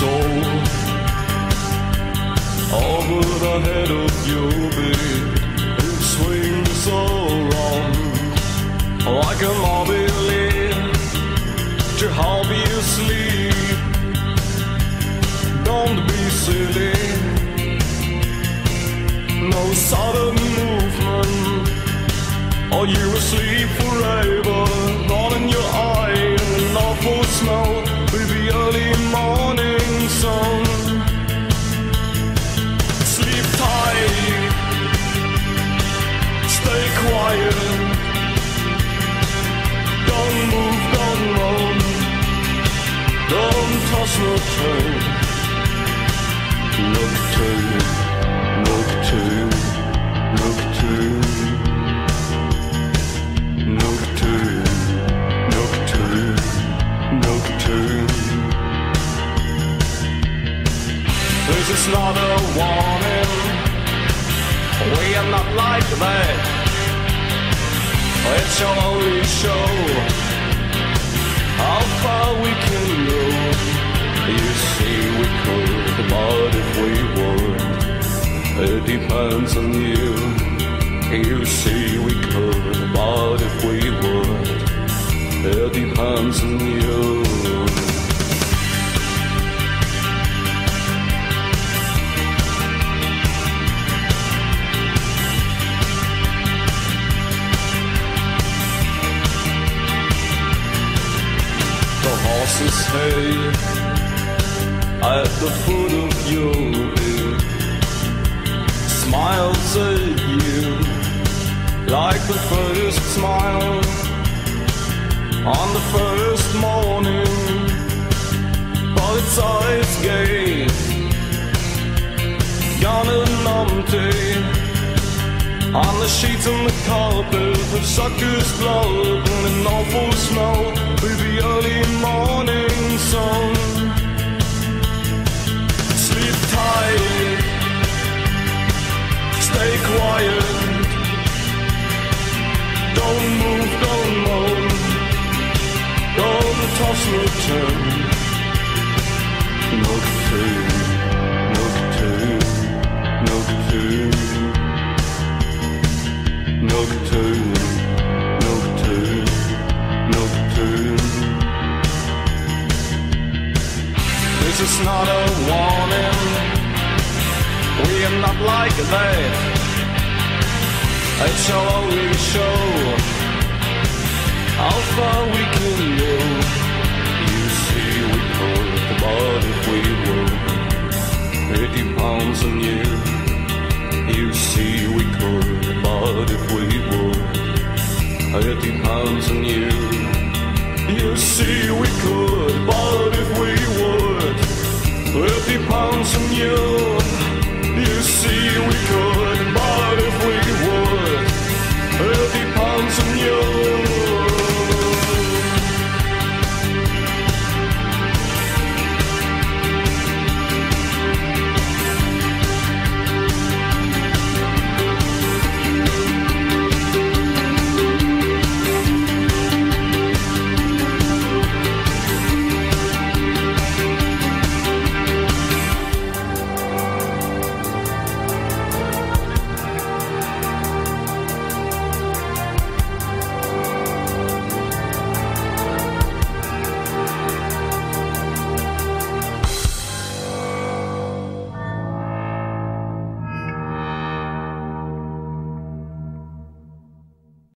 soul over the head of your bed it swings the soul like a mobile to help you sleep. Don't be silly. No sudden movement, or you will sleep forever. Not in your eye, an awful smell, baby, early morning sun. Sleep tight, stay quiet. Don't move, don't don't toss no. This is not a warning. We are not like that. It shall only show how far we can go. You see, we could, but if we would, it depends on you. You see, we could, but if we would, it depends on you. Horses hay at the foot of your bed smiles at you like the first smile on the first morning. But its eyes gaze gone and empty on the sheets and the carpet the sucker's blood and an awful smell with the early morning sun. Sleep tight, stay quiet, don't move, don't moan, don't toss no is not a warning. We are not like that. It's shall only show how far we can go. You see, we could, but if we would, 80 pounds on you. You see, we could, but if we would, it depends on you. You see, we could, but if we would, it depends on.